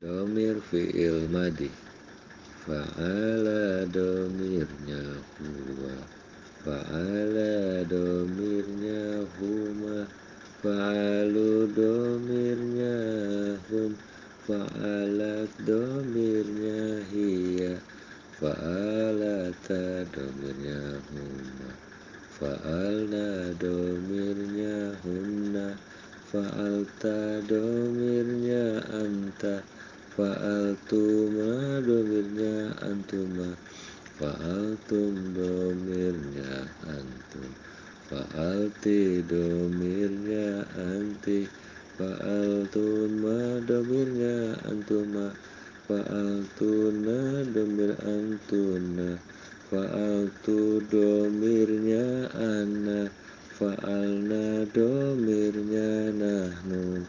Domir fi'il madi. Fa'ala domirnya huwa. Fa'ala domirnya huma. Fa'alu domirnya hum. Fa'alat domirnya hiya. Fa'alata domirnya huma. Fa'alna domirnya hunna Fa'alta domirnya anta Fa'altuma domirnya antuma. Fa'altum domirnya antum. Fa'alti domirnya anti. Fa'altuma domirnya antuma. Fa'altuna domir antuna. Fa'altu domirnya ana Fa'alna domirnya nahnu